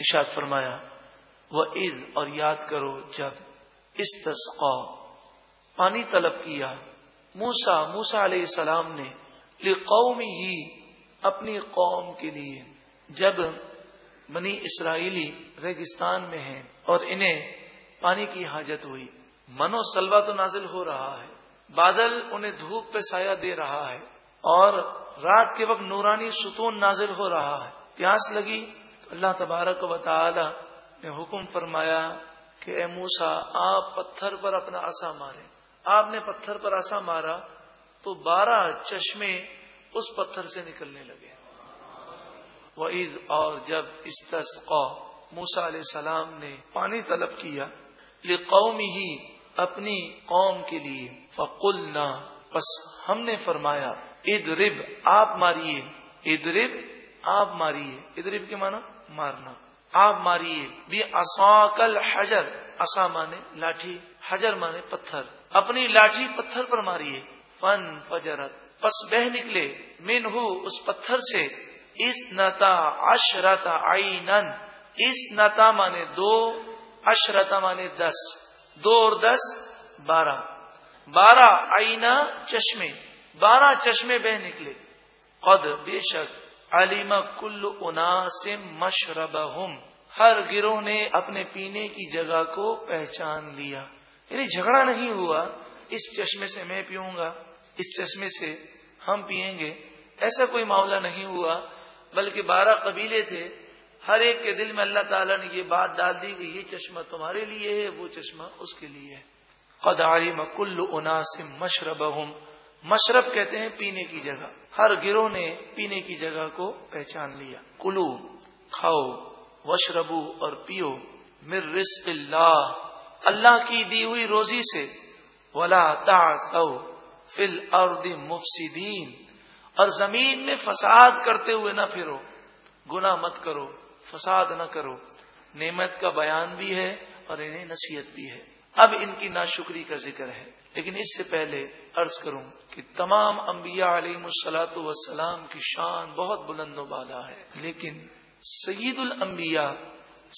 اشاد فرمایا وہ عز اور یاد کرو جب استسقا، پانی طلب کیا موسا موسا علیہ السلام نے قومی ہی اپنی قوم کے لیے، جب بنی اسرائیلی ریگستان میں ہیں اور انہیں پانی کی حاجت ہوئی۔ منو سلوا تو نازل ہو رہا ہے، بادل انہیں دھوپ پہ سایہ دے رہا ہے اور رات کے وقت نورانی ستون نازل ہو رہا ہے۔ پیاس لگی اللہ تبارک و تعالی نے حکم فرمایا کہ اے موسا آپ پتھر پر اپنا آسا مارے آپ نے پتھر پر آسا مارا تو بارہ چشمے اس پتھر سے نکلنے لگے۔ وہ عید اور جب استسقا موسا علیہ السلام نے پانی طلب کیا یہ قومی ہی اپنی قوم کے لیے۔ فقل نہ بس ہم نے فرمایا اد رب آپ ماریے۔ اد رب آپ ماریے۔ ادرب کے مانا مارنا۔ آپ ماریے۔ بھی اصاکل حجر اصا مانے لاٹھی، حجر مانے پتھر۔ اپنی لاٹھی پتھر پر ماریے۔ فن فجرت۔ پس بہ نکلے۔ مین ہو اس پتھر سے۔ اس نتا اشرتا آئی نن اس نتا مانے دو اشرتا مانے دس۔ دو اور دس، بارہ۔ بارہ آئینہ چشمے۔ بارہ چشمے بہ نکلے۔ قد بے شک۔ علیمہ کل اناسم مشرب ہر گروہ نے اپنے پینے کی جگہ کو پہچان لیا۔ یعنی جھگڑا نہیں ہوا، اس چشمے سے میں پیوں گا، اس چشمے سے ہم پیئیں گے۔ ایسا کوئی معاملہ نہیں ہوا، بلکہ بارہ قبیلے تھے۔ ہر ایک کے دل میں اللہ تعالیٰ نے یہ بات ڈال دی کہ یہ چشمہ تمہارے لیے ہے، وہ چشمہ اس کے لیے ہے۔ قداری مکل اناسم مشرب مشرب کہتے ہیں پینے کی جگہ۔ ہر گروہ نے پینے کی جگہ کو پہچان لیا۔ کلو کھاؤ وشربو اور پیو۔ مر رزق اللہ اللہ کی دی ہوئی روزی سے۔ ولا تا فل ارد مفسدین۔ اور زمین میں فساد کرتے ہوئے نہ پھرو۔ گنا مت کرو، فساد نہ کرو۔ نعمت کا بیان بھی ہے اور انہیں نصیحت بھی ہے۔ اب ان کی ناشکری کا ذکر ہے لیکن اس سے پہلے عرض کروں کہ تمام انبیاء علیہ مسلاط وسلام کی شان بہت بلند و بالا ہے۔ لیکن سعید الانبیاء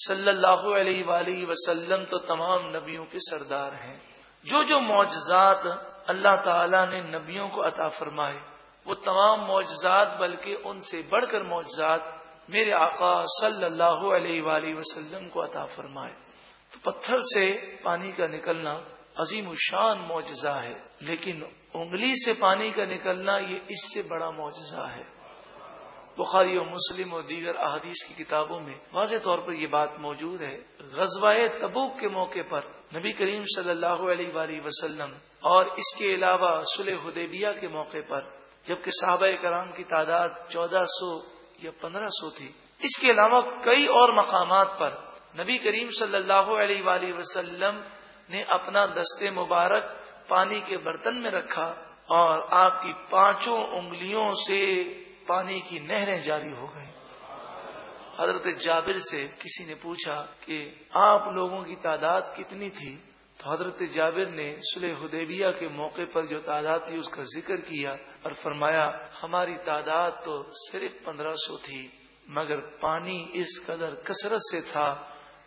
صلی اللہ علیہ وآلہ وسلم تو تمام نبیوں کے سردار ہیں۔ جو جو معجزات اللہ تعالی نے نبیوں کو عطا فرمائے، وہ تمام معجزات بلکہ ان سے بڑھ کر معجزات میرے آقا صلی اللہ علیہ وآلہ وسلم کو عطا فرمائے۔ تو پتھر سے پانی کا نکلنا عظیم الشان معجزہ ہے، لیکن انگلی سے پانی کا نکلنا یہ اس سے بڑا معجزہ ہے۔ بخاری و مسلم اور دیگر احادیث کی کتابوں میں واضح طور پر یہ بات موجود ہے۔ غزوہ تبوک کے موقع پر نبی کریم صلی اللہ علیہ وآلہ وسلم اور اس کے علاوہ سلح حدیبیہ کے موقع پر، جبکہ صحابہ کرام کی تعداد چودہ سو یا پندرہ سو تھی۔ اس کے علاوہ کئی اور مقامات پر نبی کریم صلی اللہ علیہ وآلہ وسلم نے اپنا دستے مبارک پانی کے برتن میں رکھا اور آپ کی پانچوں انگلیوں سے پانی کی نہریں جاری ہو گئی حضرت جابر سے کسی نے پوچھا کہ آپ لوگوں کی تعداد کتنی تھی؟ تو حضرت جابر نے سلح حدیبیہ کے موقع پر جو تعداد تھی اس کا ذکر کیا اور فرمایا، ہماری تعداد تو صرف پندرہ سو تھی، مگر پانی اس قدر کثرت سے تھا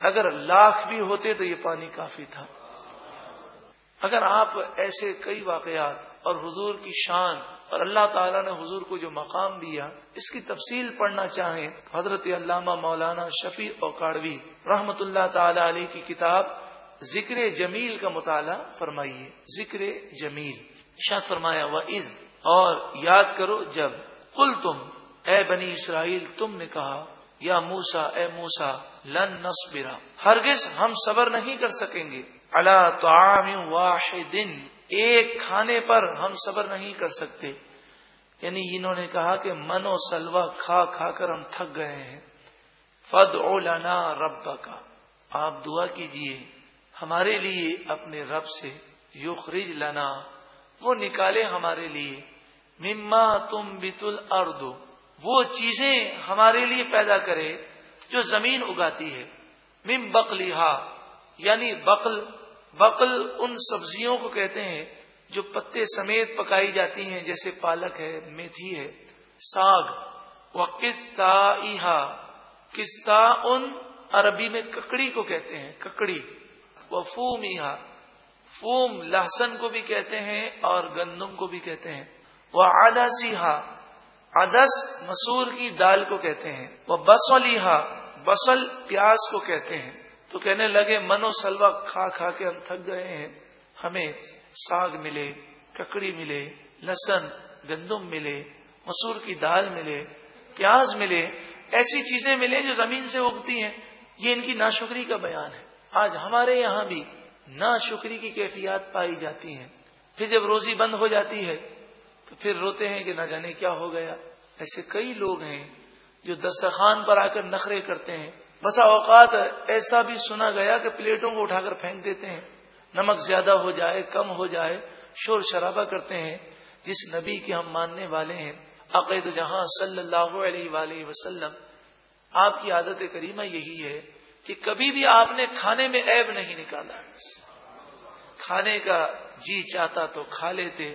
اگر لاکھ بھی ہوتے تو یہ پانی کافی تھا۔ اگر آپ ایسے کئی واقعات اور حضور کی شان اور اللہ تعالیٰ نے حضور کو جو مقام دیا، اس کی تفصیل پڑھنا چاہیں، حضرت علامہ مولانا شفیع اوکاڑوی رحمت اللہ تعالی علیہ کی کتاب ذکر جمیل کا مطالعہ فرمائیے۔ ذکر جمیل۔ شاہ فرمایا و عز اور یاد کرو جب کل تم اے بنی اسرائیل، تم نے کہا یا موسا اے موسا لن نصبرا۔ ہرگز ہم صبر نہیں کر سکیں گے۔ اللہ تو واحد، ایک کھانے پر ہم صبر نہیں کر سکتے۔ یعنی انہوں نے کہا کہ من و سلوا کھا کھا کر ہم تھک گئے ہیں۔ فد او لنا رب کا آپ دعا کیجیے، ہمارے لیے اپنے رب سے یخرج لنا۔ وہ نکالے ہمارے لیے۔ مما تم بت الرد وہ چیزیں ہمارے لیے پیدا کرے جو زمین اگاتی ہے۔ مم بقلیہ یعنی بقل بقل ان سبزیوں کو کہتے ہیں جو پتے سمیت پکائی جاتی ہیں، جیسے پالک ہے، میتھی ہے، ساگ۔ و قصہ قصہ ان عربی میں ککڑی کو کہتے ہیں، ککڑی۔ وہ فوم فوم لہسن کو بھی کہتے ہیں اور گندم کو بھی کہتے ہیں۔ وہ آداسیحا ادس مسور کی دال کو کہتے ہیں، وہ بسولیحا بسل پیاز کو کہتے ہیں۔ تو کہنے لگے منو سلوا کھا کھا کے ہم تھک گئے ہیں۔ ہمیں ساگ ملے، ککڑی ملے، لہسن، گندم ملے، مسور کی دال ملے، پیاز ملے۔ ایسی چیزیں ملے جو زمین سے اگتی ہیں۔ یہ ان کی ناشکری کا بیان ہے۔ آج ہمارے یہاں بھی ناشکری کی کیفیات پائی جاتی ہیں۔ پھر جب روزی بند ہو جاتی ہے تو پھر روتے ہیں کہ نہ جانے کیا ہو گیا۔ ایسے کئی لوگ ہیں جو دستخان پر آ کر نخرے کرتے ہیں۔ بسا اوقات ایسا بھی سنا گیا کہ پلیٹوں کو اٹھا کر پھینک دیتے ہیں۔ نمک زیادہ ہو جائے، کم ہو جائے، شور شرابہ کرتے ہیں۔ جس نبی کے ہم ماننے والے ہیں۔ عقید جہاں صلی اللہ علیہ وآلہ وسلم۔ آپ کی عادت کریمہ یہی ہے کہ کبھی بھی آپ نے کھانے میں عیب نہیں نکالا۔ کھانے کا جی چاہتا تو کھا لیتے۔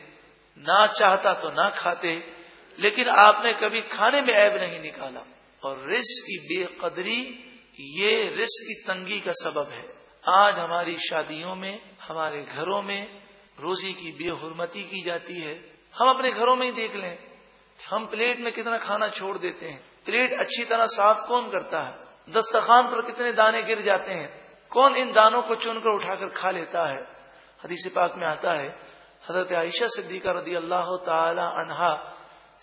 نہ چاہتا تو نہ کھاتے، لیکن آپ نے کبھی کھانے میں عیب نہیں نکالا۔ اور رزق کی بے قدری یہ رزق کی تنگی کا سبب ہے۔ آج ہماری شادیوں میں، ہمارے گھروں میں روزی کی بے حرمتی کی جاتی ہے۔ ہم اپنے گھروں میں ہی دیکھ لیں ہم پلیٹ میں کتنا کھانا چھوڑ دیتے ہیں۔ پلیٹ اچھی طرح صاف کون کرتا ہے؟ دستخان پر کتنے دانے گر جاتے ہیں؟ کون ان دانوں کو چن کر اٹھا کر کھا لیتا ہے؟ حدیث پاک میں آتا ہے حضرت عائشہ صدیقہ رضی اللہ تعالی عنہا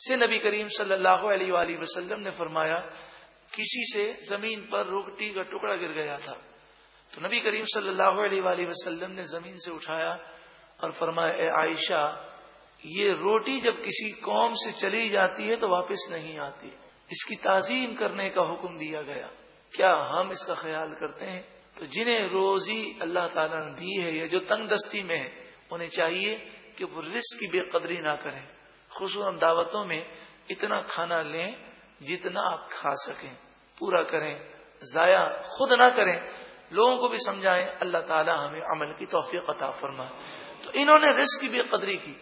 سے نبی کریم صلی اللہ علیہ وآلہ وسلم نے فرمایا، کسی سے زمین پر روکٹی کا ٹکڑا گر گیا تھا۔ تو نبی کریم صلی اللہ علیہ وآلہ وسلم نے زمین سے اٹھایا اور فرمایا، اے عائشہ، یہ روٹی جب کسی قوم سے چلی جاتی ہے تو واپس نہیں آتی۔ اس کی تعظیم کرنے کا حکم دیا گیا۔ کیا ہم اس کا خیال کرتے ہیں؟ تو جنہیں روزی اللہ تعالیٰ نے دی ہے یا جو تنگ دستی میں ہے۔ انہیں چاہیے کہ وہ رزق کی بے قدری نہ کریں۔ خصوصاً دعوتوں میں اتنا کھانا لیں جتنا آپ کھا سکیں۔ پورا کریں، ضائع خود نہ کریں۔ لوگوں کو بھی سمجھائیں، اللہ تعالیٰ ہمیں عمل کی توفیق عطا فرمائے تو انہوں نے رزق کی بے قدری کی۔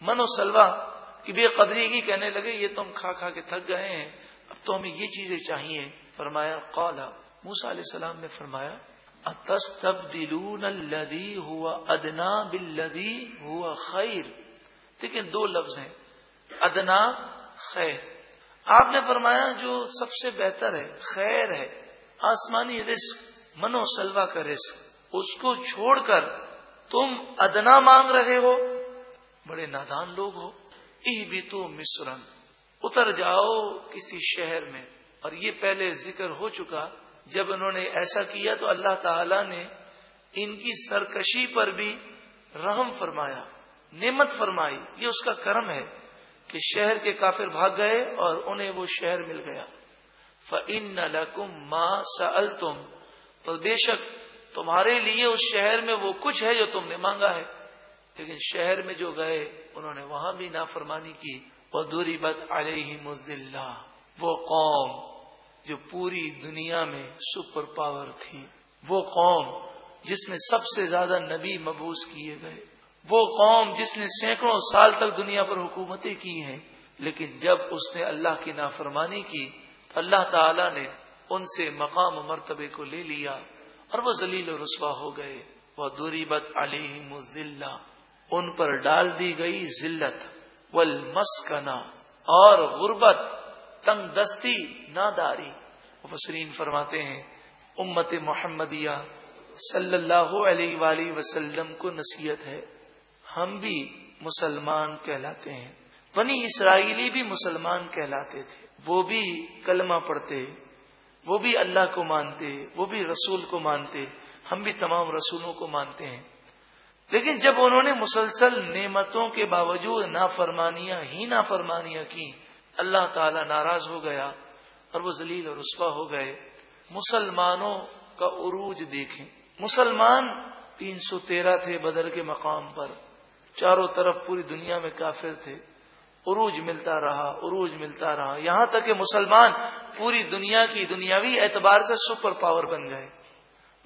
من و سلوا کی بے قدری کی کہنے لگے، یہ تو ہم کھا کھا کے تھک گئے ہیں، اب تو ہمیں یہ چیزیں چاہیے۔ فرمایا، قالا موسا علیہ السلام نے فرمایا الذي ہوا ادنا بلدی ہوا خیر۔ لیکن دو لفظ ہیں، ادنا، خیر۔ آپ نے فرمایا جو سب سے بہتر ہے، خیر ہے۔ آسمانی رزق منو سلوا کا رزق۔ اس کو چھوڑ کر تم ادنا مانگ رہے ہو، بڑے نادان لوگ ہو۔ ای بھی تو مصرن اتر جاؤ کسی شہر میں۔ اور یہ پہلے ذکر ہو چکا جب انہوں نے ایسا کیا تو اللہ تعالی نے ان کی سرکشی پر بھی رحم فرمایا، نعمت فرمائی۔ یہ اس کا کرم ہے کہ شہر کے کافر بھاگ گئے اور انہیں وہ شہر مل گیا۔ فن لکم ماں سل تم تو بے شک تمہارے لیے اس شہر میں وہ کچھ ہے جو تم نے مانگا ہے۔ لیکن شہر میں جو گئے، انہوں نے وہاں بھی نافرمانی کی۔ وہ دوری بد علیہ مزلہ وہ قوم جو پوری دنیا میں سپر پاور تھی۔ وہ قوم جس میں سب سے زیادہ نبی مبوس کیے گئے۔ وہ قوم جس نے سینکڑوں سال تک دنیا پر حکومتیں کی ہیں، لیکن جب اس نے اللہ کی نافرمانی کی، تو اللہ تعالی نے ان سے مقام و مرتبے کو لے لیا اور وہ ذلیل و رسوا ہو گئے۔ وہ دوری بد علیہ ان پر ڈال دی گئی ذلت والمسکنہ اور غربت۔ تنگ دستی، ناداری۔ مفسرین فرماتے ہیں، امت محمدیہ صلی اللہ علیہ وآلہ وسلم کو نصیحت ہے۔ ہم بھی مسلمان کہلاتے ہیں۔ بنی اسرائیلی بھی مسلمان کہلاتے تھے۔ وہ بھی کلمہ پڑھتے، وہ بھی اللہ کو مانتے، وہ بھی رسول کو مانتے۔ ہم بھی تمام رسولوں کو مانتے ہیں۔ لیکن جب انہوں نے مسلسل نعمتوں کے باوجود نافرمانیاں ہی نافرمانیاں کی اللہ تعالی ناراض ہو گیا اور وہ ذلیل اور رسوا ہو گئے۔ مسلمانوں کا عروج دیکھیں۔ مسلمان تین سو تیرہ تھے بدر کے مقام پر۔ چاروں طرف پوری دنیا میں کافر تھے۔ عروج ملتا رہا، عروج ملتا رہا۔ یہاں تک کہ مسلمان پوری دنیا کی دنیاوی اعتبار سے سپر پاور بن گئے۔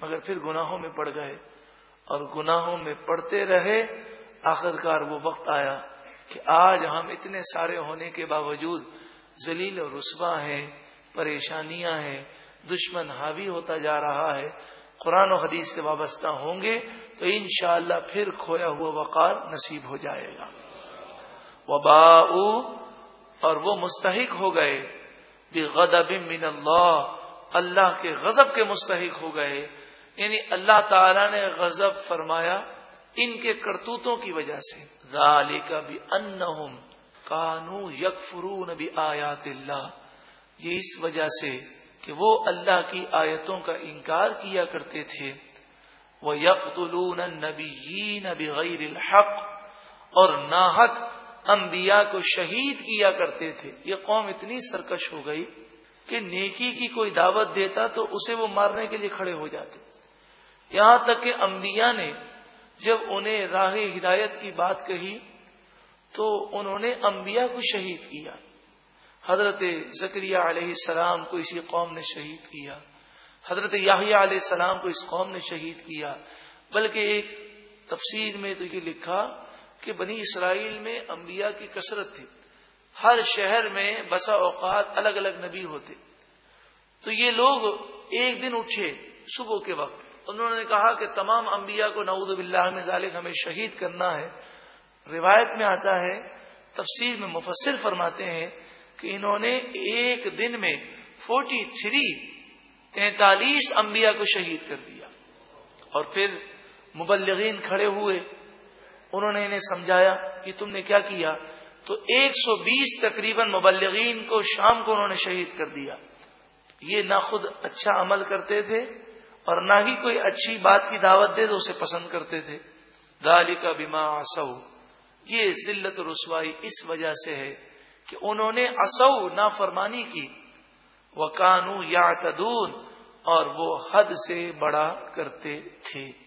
مگر پھر گناہوں میں پڑ گئے اور گناہوں میں پڑتے رہے۔ آخرکار وہ وقت آیا کہ آج ہم اتنے سارے ہونے کے باوجود ذلیل و رسوا ہیں، پریشانیاں ہیں، دشمن حاوی ہوتا جا رہا ہے، قرآن و حدیث سے وابستہ ہوں گے تو انشاءاللہ پھر کھویا ہوا وقار نصیب ہو جائے گا۔ وبا اور وہ مستحق ہو گئے۔ غدب من اللہ اللہ کے غضب کے مستحق ہو گئے۔ یعنی اللہ تعالی نے غضب فرمایا ان کے کرتوتوں کی وجہ سے۔ ذالک بھی ان کانو یک فرون بھی آیات اللہ۔ یہ اس وجہ سے کہ وہ اللہ کی آیتوں کا انکار کیا کرتے تھے۔ وہ یکلون نبی نبی غیر الحق۔ اور ناحق انبیاء کو شہید کیا کرتے تھے۔ یہ قوم اتنی سرکش ہو گئی کہ نیکی کی کوئی دعوت دیتا تو اسے وہ مارنے کے لیے کھڑے ہو جاتے۔ یہاں تک کہ انبیاء نے جب انہیں راہ ہدایت کی بات کہی تو انہوں نے انبیاء کو شہید کیا۔ حضرت زکریہ علیہ السلام کو اسی قوم نے شہید کیا۔ حضرت یاہیا علیہ السلام کو اس قوم نے شہید کیا۔ بلکہ ایک تفسیر میں تو یہ لکھا کہ بنی اسرائیل میں انبیاء کی کثرت تھی۔ ہر شہر میں بسا اوقات الگ الگ نبی ہوتے۔ تو یہ لوگ ایک دن اٹھے صبح کے وقت۔ انہوں نے کہا کہ تمام انبیاء کو نعوذ باللہ میں ذالک ہمیں شہید کرنا ہے۔ روایت میں آتا ہے، تفسیر میں مفسر فرماتے ہیں کہ انہوں نے ایک دن میں فورٹی تھری، تینتالیس انبیاء کو شہید کر دیا۔ اور پھر مبلغین کھڑے ہوئے، انہوں نے انہیں سمجھایا کہ تم نے کیا کیا؟ تو ایک سو بیس تقریباً مبلغین کو شام کو انہوں نے شہید کر دیا۔ یہ نہ خود اچھا عمل کرتے تھے۔ اور نہ ہی کوئی اچھی بات کی دعوت دے تو اسے پسند کرتے تھے۔ دالی کا بیما اصو یہ ذلت رسوائی اس وجہ سے ہے کہ انہوں نے اصو نافرمانی کی۔ وہ کانو یا اور وہ حد سے بڑا کرتے تھے۔